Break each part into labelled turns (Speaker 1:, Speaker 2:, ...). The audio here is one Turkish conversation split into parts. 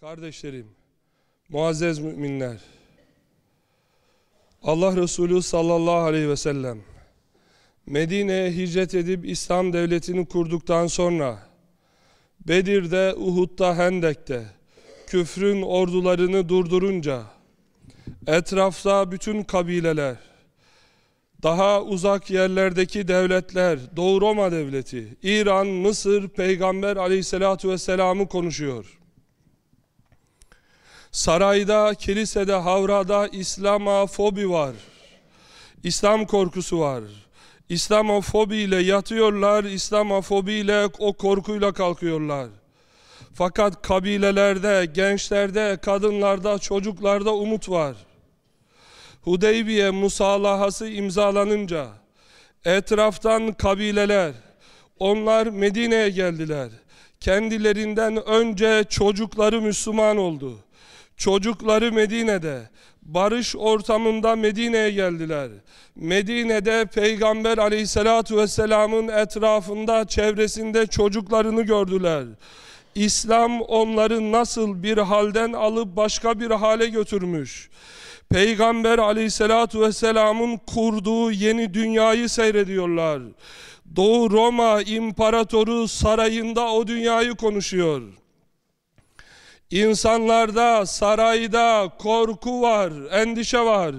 Speaker 1: Kardeşlerim, muazzez müminler, Allah Resulü sallallahu aleyhi ve sellem Medine'ye hicret edip İslam devletini kurduktan sonra Bedir'de, Uhud'da, Hendek'te küfrün ordularını durdurunca etrafta bütün kabileler daha uzak yerlerdeki devletler, Doğu Roma devleti, İran, Mısır, Peygamber aleyhissalatu vesselam'ı konuşuyor. Sarayda, kilisede, havrada İslam'a fobi var. İslam korkusu var. İslamofobiyle yatıyorlar, İslamofobiyle o korkuyla kalkıyorlar. Fakat kabilelerde, gençlerde, kadınlarda, çocuklarda umut var. Hudeybiye musalahası imzalanınca etraftan kabileler, onlar Medine'ye geldiler. Kendilerinden önce çocukları Müslüman oldu. Çocukları Medine'de, barış ortamında Medine'ye geldiler. Medine'de Peygamber aleyhissalatu vesselamın etrafında, çevresinde çocuklarını gördüler. İslam onları nasıl bir halden alıp başka bir hale götürmüş. Peygamber aleyhissalatu vesselamın kurduğu yeni dünyayı seyrediyorlar. Doğu Roma İmparatoru sarayında o dünyayı konuşuyor. İnsanlarda, sarayda korku var, endişe var.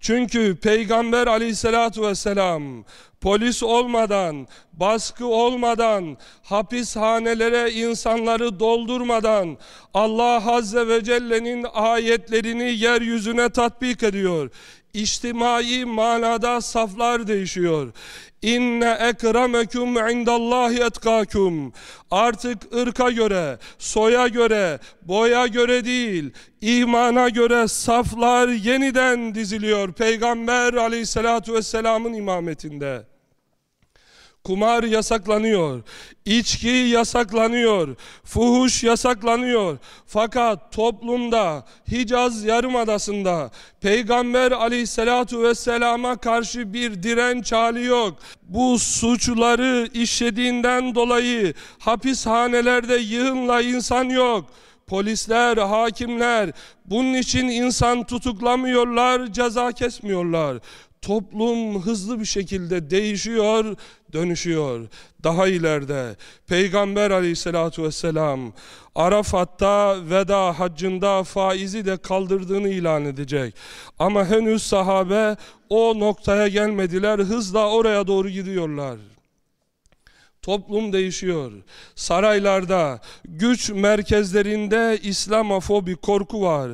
Speaker 1: Çünkü Peygamber aleyhissalatu vesselam polis olmadan, baskı olmadan, hapishanelere insanları doldurmadan Allah Azze ve Celle'nin ayetlerini yeryüzüne tatbik ediyor. İçtimai manada saflar değişiyor. İnne ekremekum indallahi etkakum. Artık ırka göre, soya göre, boya göre değil, imana göre saflar yeniden diziliyor. Peygamber aleyhissalatu vesselamın imametinde. Kumar yasaklanıyor. İçki yasaklanıyor. Fuhuş yasaklanıyor. Fakat toplumda Hicaz Yarımadası'nda Peygamber aleyhissalatu vesselama karşı bir direnç hali yok. Bu suçları işlediğinden dolayı hapishanelerde yığınla insan yok. Polisler, hakimler bunun için insan tutuklamıyorlar, ceza kesmiyorlar. Toplum hızlı bir şekilde değişiyor, dönüşüyor. Daha ileride Peygamber aleyhissalatu vesselam Arafat'ta veda haccında faizi de kaldırdığını ilan edecek. Ama henüz sahabe o noktaya gelmediler. Hızla oraya doğru gidiyorlar. Toplum değişiyor. Saraylarda, güç merkezlerinde İslamofobi, korku var.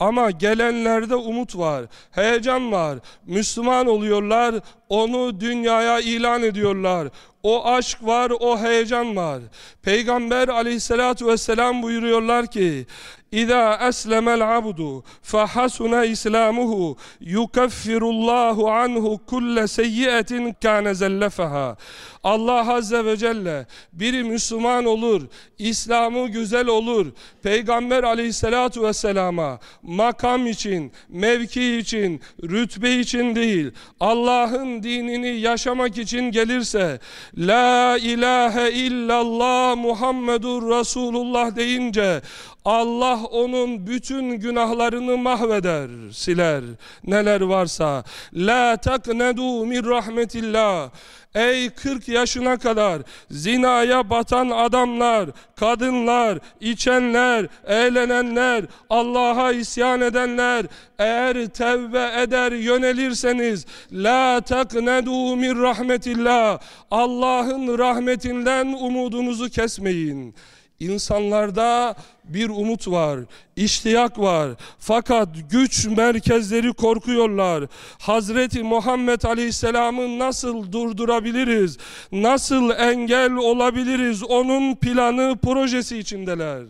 Speaker 1: Ama gelenlerde umut var, heyecan var. Müslüman oluyorlar, onu dünyaya ilan ediyorlar. O aşk var, o heyecan var. Peygamber aleyhissalatu vesselam buyuruyorlar ki İza eslemel abdu fehasuna islamuhu yukeffirullahu anhu kulle seyyiyetin kâne zellefeha. Allah Azze ve Celle biri Müslüman olur, İslam'ı güzel olur. Peygamber aleyhissalatu vesselama makam için, mevki için, rütbe için değil, Allah'ın dinini yaşamak için gelirse La ilahe illallah Muhammedur Resulullah deyince Allah onun bütün günahlarını mahveder, siler. Neler varsa. La taknedu min rahmetillah. Ey 40 yaşına kadar zinaya batan adamlar, kadınlar, içenler, eğlenenler, Allah'a isyan edenler eğer tevbe eder yönelirseniz la taknedu min rahmetillah. Allah'ın rahmetinden umudunuzu kesmeyin. İnsanlarda bir umut var, iştiyak var. Fakat güç merkezleri korkuyorlar. Hazreti Muhammed Aleyhisselam'ı nasıl durdurabiliriz? Nasıl engel olabiliriz? Onun planı, projesi içindeler.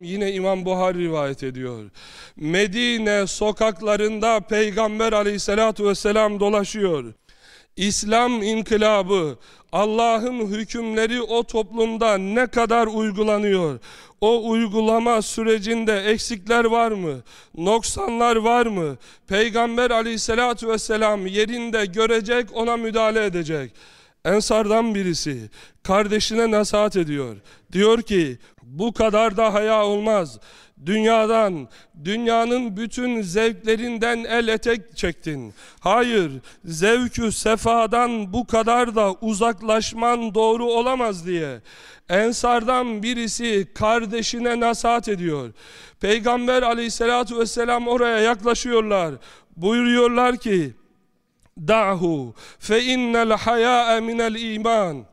Speaker 1: Yine İmam Buhari rivayet ediyor. Medine sokaklarında Peygamber Aleyhisselatü vesselam dolaşıyor. İslam inkılabı, Allah'ın hükümleri o toplumda ne kadar uygulanıyor? O uygulama sürecinde eksikler var mı? Noksanlar var mı? Peygamber aleyhissalatü vesselam yerinde görecek, ona müdahale edecek. Ensardan birisi kardeşine nasihat ediyor. Diyor ki bu kadar da haya olmaz. Dünyadan, dünyanın bütün zevklerinden el etek çektin. Hayır, zevkü sefadan bu kadar da uzaklaşman doğru olamaz diye. Ensardan birisi kardeşine nasihat ediyor. Peygamber aleyhissalatu vesselam oraya yaklaşıyorlar. Buyuruyorlar ki, Da'hu fe innel hayâ'e minel iman.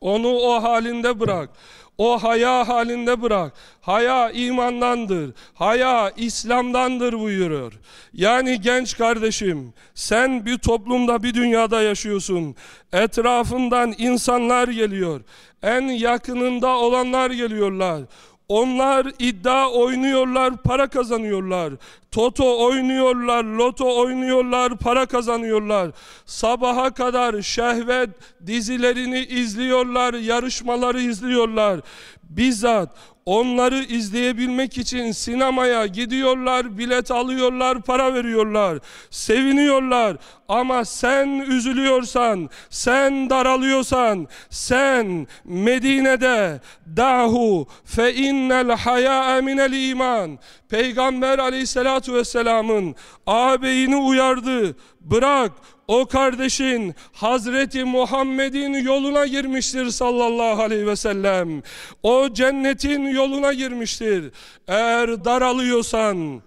Speaker 1: Onu o halinde bırak. O haya halinde bırak. Haya imandandır. Haya İslam'dandır buyuruyor. Yani genç kardeşim sen bir toplumda bir dünyada yaşıyorsun. Etrafından insanlar geliyor. En yakınında olanlar geliyorlar. Onlar iddia oynuyorlar, para kazanıyorlar. Toto oynuyorlar, loto oynuyorlar, para kazanıyorlar. Sabaha kadar şehvet dizilerini izliyorlar, yarışmaları izliyorlar. Bizzat onları izleyebilmek için sinemaya gidiyorlar, bilet alıyorlar, para veriyorlar. Seviniyorlar ama sen üzülüyorsan, sen daralıyorsan, sen Medine'de dahu fe innel haya minel iman. Peygamber aleyhissalatu vesselamın ağabeyini uyardı. Bırak o kardeşin Hazreti Muhammed'in yoluna girmiştir sallallahu aleyhi ve sellem. O cennetin yoluna girmiştir. Eğer daralıyorsan,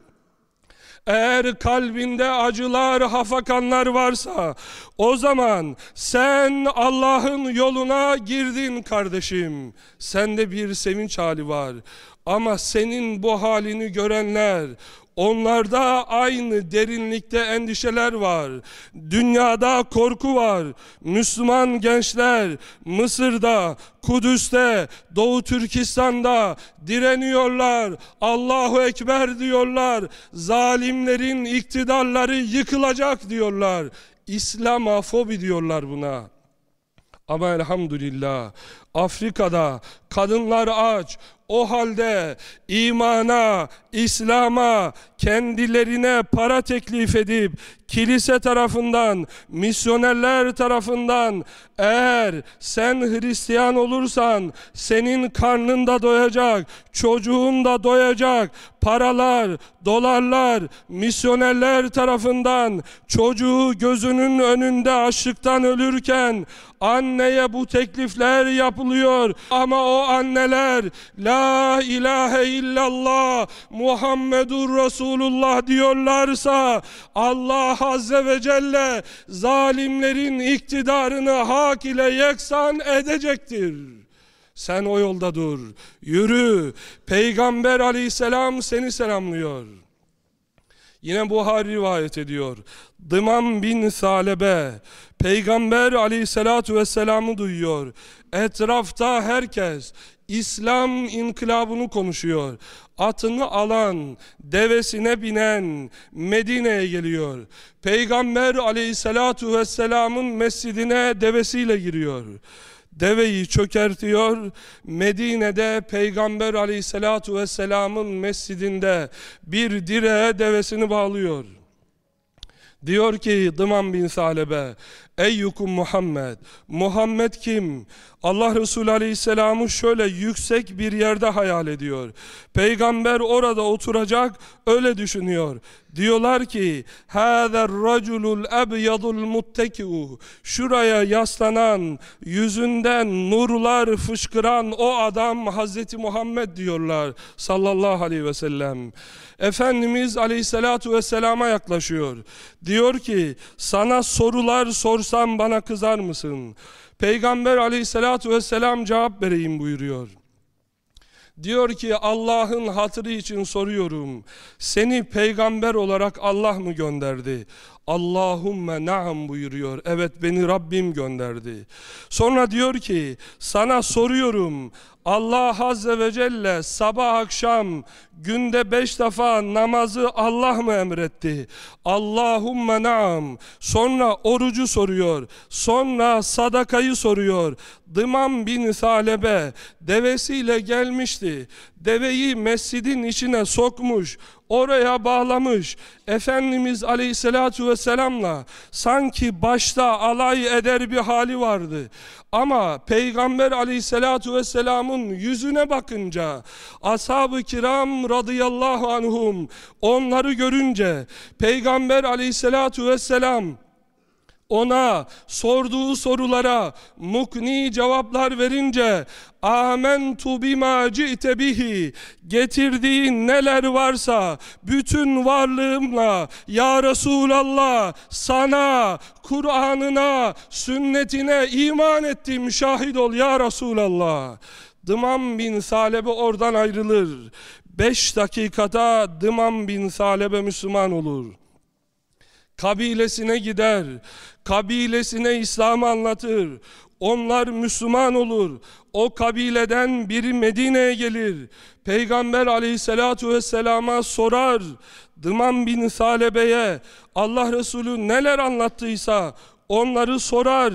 Speaker 1: eğer kalbinde acılar, hafakanlar varsa o zaman sen Allah'ın yoluna girdin kardeşim. Sende bir sevinç hali var. Ama senin bu halini görenler Onlarda aynı derinlikte endişeler var. Dünyada korku var. Müslüman gençler Mısır'da, Kudüs'te, Doğu Türkistan'da direniyorlar. Allahu Ekber diyorlar. Zalimlerin iktidarları yıkılacak diyorlar. İslamofobi diyorlar buna. Ama elhamdülillah Afrika'da kadınlar aç, o halde imana, İslam'a, kendilerine para teklif edip kilise tarafından, misyonerler tarafından eğer sen Hristiyan olursan senin karnın da doyacak, çocuğun da doyacak, paralar, dolarlar, misyonerler tarafından çocuğu gözünün önünde açlıktan ölürken anneye bu teklifler yapılıyor ama o anneler La ilahe illallah Muhammedur Resulullah diyorlarsa Allah Azze ve Celle zalimlerin iktidarını hak ile yeksan edecektir. Sen o yolda dur. Yürü. Peygamber aleyhisselam seni selamlıyor. Yine Buhari rivayet ediyor. Dıman bin Salebe Peygamber aleyhissalatu vesselam'ı duyuyor. Etrafta herkes İslam inkılabını konuşuyor. Atını alan, devesine binen Medine'ye geliyor. Peygamber aleyhissalatu vesselamın mescidine devesiyle giriyor. Deveyi çökertiyor. Medine'de Peygamber aleyhissalatu vesselamın mescidinde bir direğe devesini bağlıyor. Diyor ki Dıman bin Salebe Eyyukum Muhammed Muhammed kim? Allah Resulü Aleyhisselam'ı şöyle yüksek bir yerde hayal ediyor. Peygamber orada oturacak öyle düşünüyor. Diyorlar ki هَذَا الرَّجُلُ الْاَبْيَضُ الْمُتَّكِعُ Şuraya yaslanan, yüzünden nurlar fışkıran o adam Hazreti Muhammed diyorlar sallallahu aleyhi ve sellem. Efendimiz aleyhissalatu vesselama yaklaşıyor. Diyor ki sana sorular sorsam bana kızar mısın? Peygamber aleyhissalatu vesselam cevap vereyim buyuruyor. Diyor ki Allah'ın hatırı için soruyorum. Seni peygamber olarak Allah mı gönderdi? Allahümme naam buyuruyor. Evet beni Rabbim gönderdi. Sonra diyor ki sana soruyorum. Allah Azze ve Celle sabah akşam günde beş defa namazı Allah mı emretti? Allahümme naam. Sonra orucu soruyor. Sonra sadakayı soruyor. Dıman bin Salebe devesiyle gelmişti. Deveyi mescidin içine sokmuş. Oraya bağlamış. Efendimiz Aleyhisselatu Vesselam'la sanki başta alay eder bir hali vardı. Ama Peygamber Aleyhisselatu Vesselam'ın yüzüne bakınca ashab-ı kiram radıyallahu anhum onları görünce Peygamber Aleyhisselatu Vesselam ona sorduğu sorulara mukni cevaplar verince amentu bima ci'te bihi getirdiğin neler varsa bütün varlığımla ya Resulallah sana Kur'an'ına sünnetine iman ettim şahit ol ya Resulallah Dıman bin Salebe oradan ayrılır. Beş dakikada Dıman bin Salebe Müslüman olur kabilesine gider, kabilesine İslam'ı anlatır. Onlar Müslüman olur. O kabileden biri Medine'ye gelir. Peygamber aleyhissalatu vesselama sorar. Dıman bin Salebe'ye Allah Resulü neler anlattıysa onları sorar.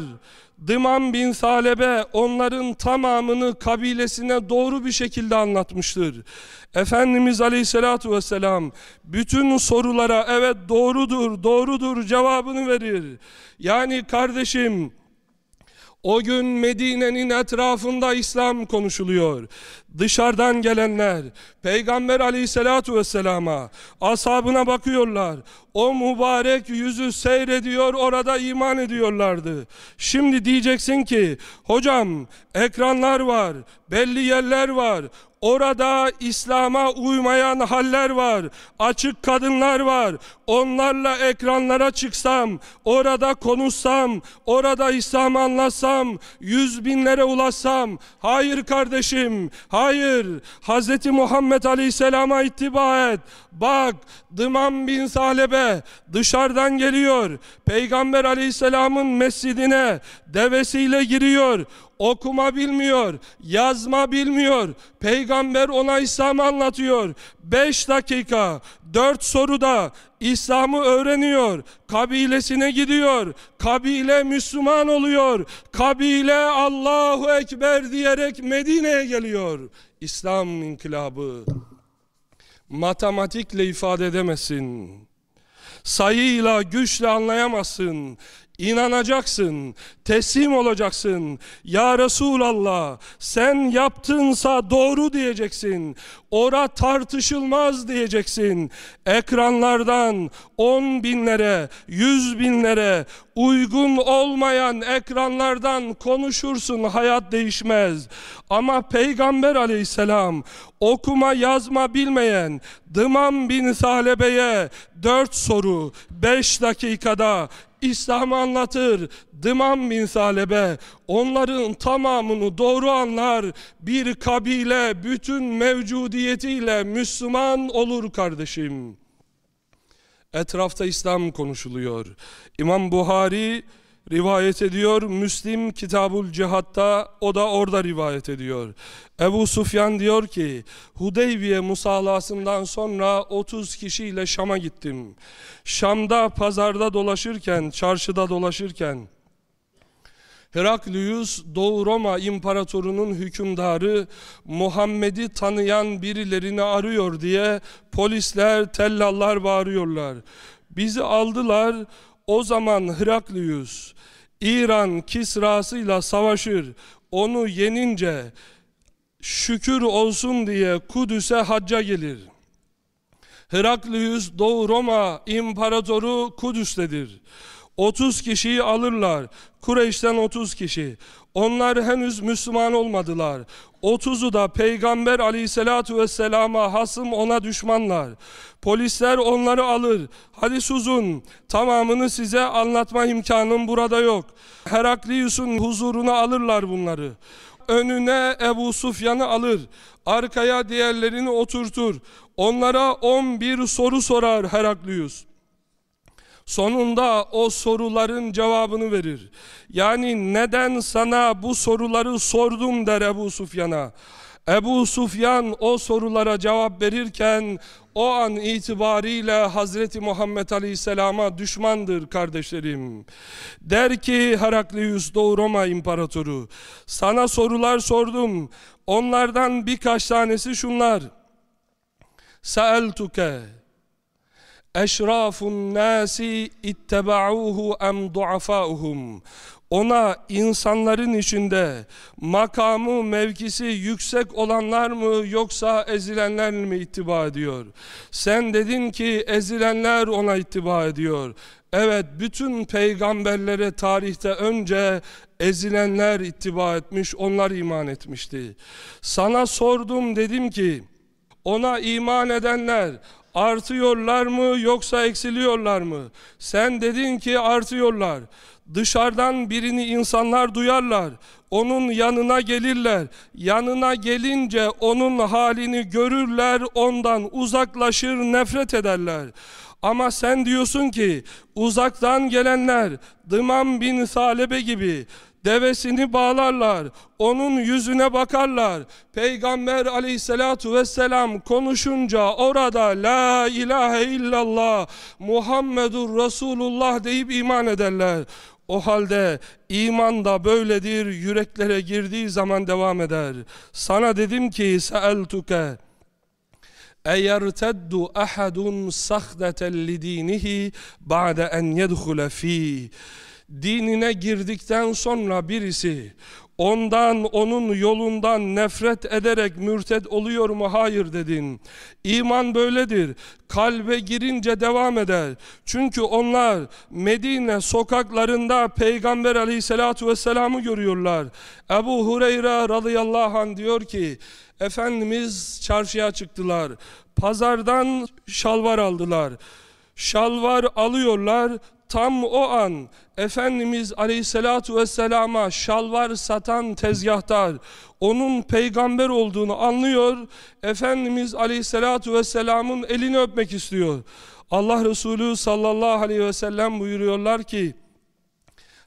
Speaker 1: Dıman bin Salebe onların tamamını kabilesine doğru bir şekilde anlatmıştır. Efendimiz Aleyhisselatü Vesselam bütün sorulara evet doğrudur, doğrudur cevabını verir. Yani kardeşim o gün Medine'nin etrafında İslam konuşuluyor. Dışarıdan gelenler Peygamber aleyhissalatu vesselama ashabına bakıyorlar. O mübarek yüzü seyrediyor orada iman ediyorlardı. Şimdi diyeceksin ki hocam ekranlar var belli yerler var Orada İslam'a uymayan haller var. Açık kadınlar var. Onlarla ekranlara çıksam, orada konuşsam, orada İslam'ı anlatsam, yüz binlere ulaşsam. Hayır kardeşim, hayır. Hz. Muhammed Aleyhisselam'a ittiba et. Bak, Dıman bin Salebe dışarıdan geliyor. Peygamber Aleyhisselam'ın mescidine devesiyle giriyor okuma bilmiyor, yazma bilmiyor. Peygamber ona İslam'ı anlatıyor. Beş dakika, dört soruda İslam'ı öğreniyor. Kabilesine gidiyor. Kabile Müslüman oluyor. Kabile Allahu Ekber diyerek Medine'ye geliyor. İslam inkılabı. Matematikle ifade edemezsin. Sayıyla, güçle anlayamazsın. İnanacaksın, teslim olacaksın. Ya Resulallah sen yaptınsa doğru diyeceksin. Ora tartışılmaz diyeceksin. Ekranlardan on binlere, yüz binlere uygun olmayan ekranlardan konuşursun hayat değişmez. Ama Peygamber aleyhisselam okuma yazma bilmeyen Dıman bin Salebe'ye dört soru beş dakikada İslam'ı anlatır. Dıman bin Salebe onların tamamını doğru anlar. Bir kabile bütün mevcudiyetiyle Müslüman olur kardeşim. Etrafta İslam konuşuluyor. İmam Buhari rivayet ediyor. Müslim Kitabul Cihat'ta o da orada rivayet ediyor. Ebu Sufyan diyor ki Hudeybiye musalasından sonra 30 kişiyle Şam'a gittim. Şam'da pazarda dolaşırken, çarşıda dolaşırken Heraklius Doğu Roma İmparatorunun hükümdarı Muhammed'i tanıyan birilerini arıyor diye polisler, tellallar bağırıyorlar. Bizi aldılar. O zaman Heraklius İran Kisra'sıyla savaşır. Onu yenince şükür olsun diye Kudüs'e hacca gelir. Heraklius Doğu Roma İmparatoru Kudüs'tedir. 30 kişiyi alırlar. Kureyş'ten 30 kişi. Onlar henüz Müslüman olmadılar. 30'u da Peygamber aleyhissalatu vesselama hasım ona düşmanlar. Polisler onları alır. Hadis uzun. Tamamını size anlatma imkanım burada yok. Heraklius'un huzuruna alırlar bunları. Önüne Ebu Sufyan'ı alır. Arkaya diğerlerini oturtur. Onlara 11 soru sorar Heraklius. Sonunda o soruların cevabını verir. Yani neden sana bu soruları sordum der Ebu Sufyan'a. Ebu Sufyan o sorulara cevap verirken o an itibariyle Hazreti Muhammed Aleyhisselam'a düşmandır kardeşlerim. Der ki Heraklius Doğu Roma İmparatoru sana sorular sordum. Onlardan birkaç tanesi şunlar. Sa'eltuke eşrafun nasi itteba'uhu em duafauhum ona insanların içinde makamı, mevkisi yüksek olanlar mı yoksa ezilenler mi ittiba ediyor? Sen dedin ki ezilenler ona ittiba ediyor. Evet bütün peygamberlere tarihte önce ezilenler ittiba etmiş, onlar iman etmişti. Sana sordum dedim ki ona iman edenler artıyorlar mı yoksa eksiliyorlar mı? Sen dedin ki artıyorlar. Dışarıdan birini insanlar duyarlar. Onun yanına gelirler. Yanına gelince onun halini görürler, ondan uzaklaşır, nefret ederler. Ama sen diyorsun ki uzaktan gelenler Dıman bin Salebe gibi devesini bağlarlar, onun yüzüne bakarlar. Peygamber aleyhissalatu vesselam konuşunca orada La ilahe illallah Muhammedur Resulullah deyip iman ederler. O halde iman da böyledir, yüreklere girdiği zaman devam eder. Sana dedim ki, seeltuke, اَيَرْتَدُّ اَحَدٌ سَخْدَةً لِد۪ينِهِ بَعْدَ اَنْ يَدْخُلَ ف۪يهِ Dinine girdikten sonra birisi ondan onun yolundan nefret ederek mürted oluyor mu? Hayır dedin. İman böyledir. Kalbe girince devam eder. Çünkü onlar Medine sokaklarında Peygamber aleyhissalatu vesselam'ı görüyorlar. Ebu Hureyre radıyallahu anh diyor ki Efendimiz çarşıya çıktılar. Pazardan şalvar aldılar. Şalvar alıyorlar. Tam o an Efendimiz Aleyhisselatu Vesselam'a şalvar satan tezgahtar onun peygamber olduğunu anlıyor. Efendimiz Aleyhisselatu Vesselam'ın elini öpmek istiyor. Allah Resulü sallallahu aleyhi ve sellem buyuruyorlar ki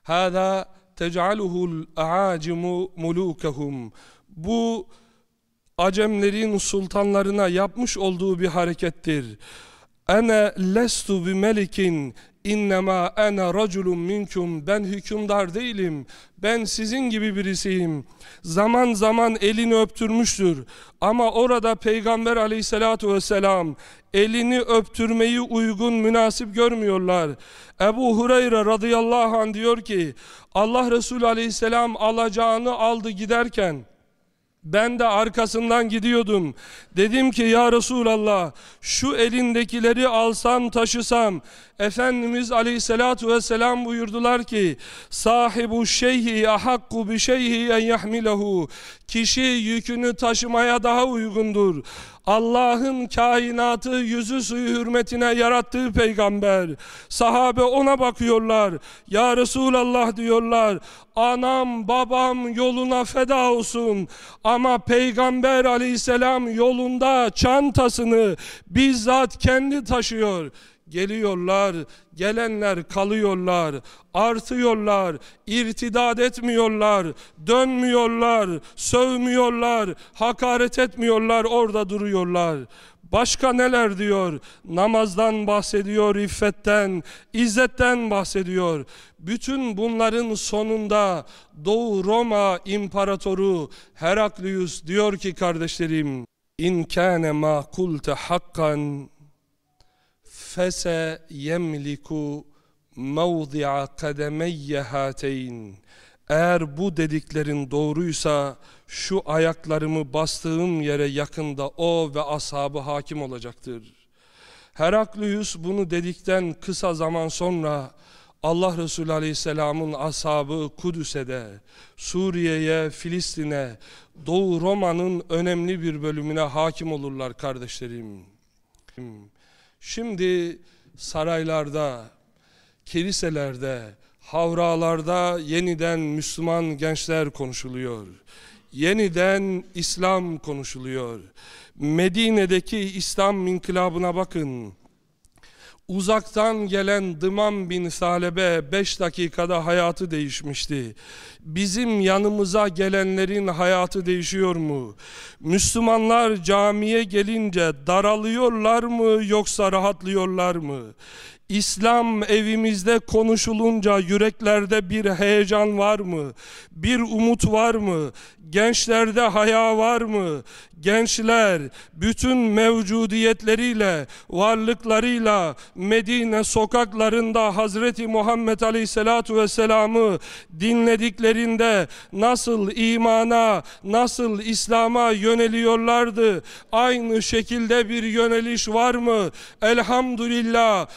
Speaker 1: Hâzâ tec'aluhul a'acimu mulûkehum Bu Acemlerin sultanlarına yapmış olduğu bir harekettir. Ene lestu bi melikin İnnemâ ene raculun minkum ben hükümdar değilim ben sizin gibi birisiyim zaman zaman elini öptürmüştür ama orada peygamber aleyhissalatu vesselam elini öptürmeyi uygun münasip görmüyorlar Ebu Hureyre radıyallahu anh diyor ki Allah Resulü aleyhisselam alacağını aldı giderken ben de arkasından gidiyordum. Dedim ki ya Resulallah şu elindekileri alsam taşısam. Efendimiz aleyhissalatu vesselam buyurdular ki sahibu şeyhi ahakku bi şeyhi en yahmilehu kişi yükünü taşımaya daha uygundur. Allah'ın kainatı yüzü suyu hürmetine yarattığı peygamber. Sahabe ona bakıyorlar. Ya Resulallah diyorlar. Anam babam yoluna feda olsun. Ama peygamber aleyhisselam yolunda çantasını bizzat kendi taşıyor. Geliyorlar, gelenler kalıyorlar, artıyorlar, irtidat etmiyorlar, dönmüyorlar, sövmüyorlar, hakaret etmiyorlar, orada duruyorlar. Başka neler diyor? Namazdan bahsediyor, iffetten, izzetten bahsediyor. Bütün bunların sonunda Doğu Roma İmparatoru Heraklius diyor ki kardeşlerim, İn kâne mâ kulte hakkan fese yemliku mevdi'a kademeyye hateyn eğer bu dediklerin doğruysa şu ayaklarımı bastığım yere yakında o ve ashabı hakim olacaktır. Heraklius bunu dedikten kısa zaman sonra Allah Resulü Aleyhisselam'ın ashabı Kudüs'e Suriye'ye, Filistin'e, Doğu Roma'nın önemli bir bölümüne hakim olurlar kardeşlerim. Şimdi saraylarda, kiliselerde, havralarda yeniden Müslüman gençler konuşuluyor. Yeniden İslam konuşuluyor. Medine'deki İslam inkılabına bakın. Uzaktan gelen Dıman bin Salebe 5 dakikada hayatı değişmişti. Bizim yanımıza gelenlerin hayatı değişiyor mu? Müslümanlar camiye gelince daralıyorlar mı yoksa rahatlıyorlar mı? İslam evimizde konuşulunca yüreklerde bir heyecan var mı? Bir umut var mı? Gençlerde haya var mı? Gençler bütün mevcudiyetleriyle, varlıklarıyla Medine sokaklarında Hazreti Muhammed Aleyhisselatu Vesselam'ı dinlediklerinde nasıl imana, nasıl İslam'a yöneliyorlardı? Aynı şekilde bir yöneliş var mı? Elhamdülillah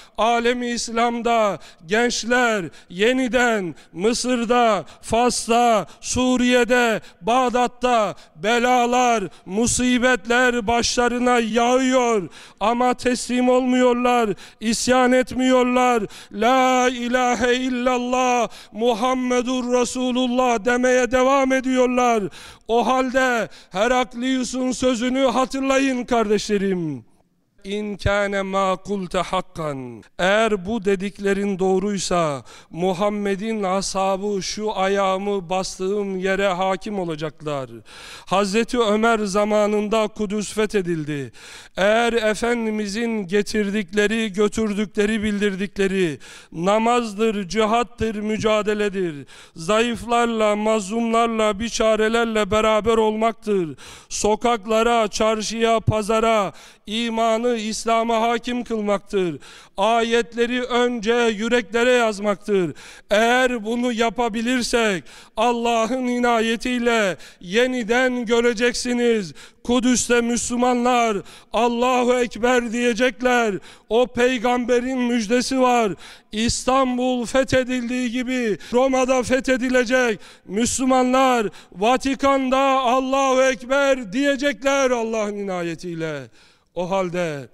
Speaker 1: alemi İslam'da gençler yeniden Mısır'da, Fas'ta, Suriye'de, Bağdat'ta belalar, musibetler başlarına yağıyor ama teslim olmuyorlar, isyan etmiyorlar. La ilahe illallah Muhammedur Resulullah demeye devam ediyorlar. O halde Heraklius'un sözünü hatırlayın kardeşlerim. İn kâne mâ kulte hakkan. Eğer bu dediklerin doğruysa Muhammed'in ashabı şu ayağımı bastığım yere hakim olacaklar. Hazreti Ömer zamanında Kudüs fethedildi. Eğer Efendimizin getirdikleri, götürdükleri, bildirdikleri namazdır, cihattır, mücadeledir. Zayıflarla, mazlumlarla, biçarelerle beraber olmaktır. Sokaklara, çarşıya, pazara imanı İslam'a hakim kılmaktır. Ayetleri önce yüreklere yazmaktır. Eğer bunu yapabilirsek Allah'ın inayetiyle yeniden göreceksiniz. Kudüs'te Müslümanlar Allahu Ekber diyecekler. O peygamberin müjdesi var. İstanbul fethedildiği gibi Roma'da fethedilecek. Müslümanlar Vatikan'da Allahu Ekber diyecekler Allah'ın inayetiyle. O halde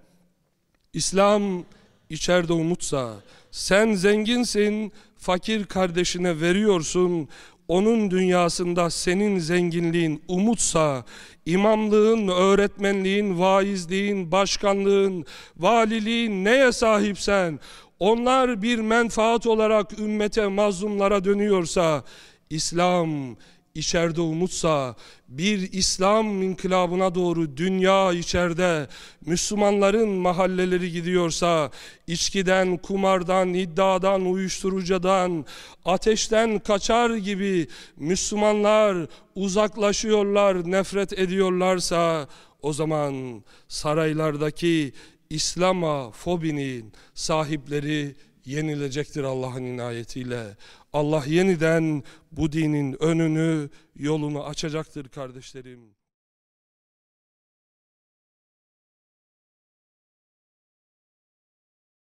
Speaker 1: İslam içeride umutsa, sen zenginsin, fakir kardeşine veriyorsun, onun dünyasında senin zenginliğin umutsa, imamlığın, öğretmenliğin, vaizliğin, başkanlığın, valiliğin neye sahipsen, onlar bir menfaat olarak ümmete, mazlumlara dönüyorsa, İslam içeride umutsa, bir İslam inkılabına doğru dünya içeride Müslümanların mahalleleri gidiyorsa, içkiden, kumardan, iddiadan, uyuşturucudan, ateşten kaçar gibi Müslümanlar uzaklaşıyorlar, nefret ediyorlarsa, o zaman saraylardaki İslam'a fobinin sahipleri yenilecektir Allah'ın inayetiyle. Allah yeniden bu dinin önünü, yolunu açacaktır kardeşlerim.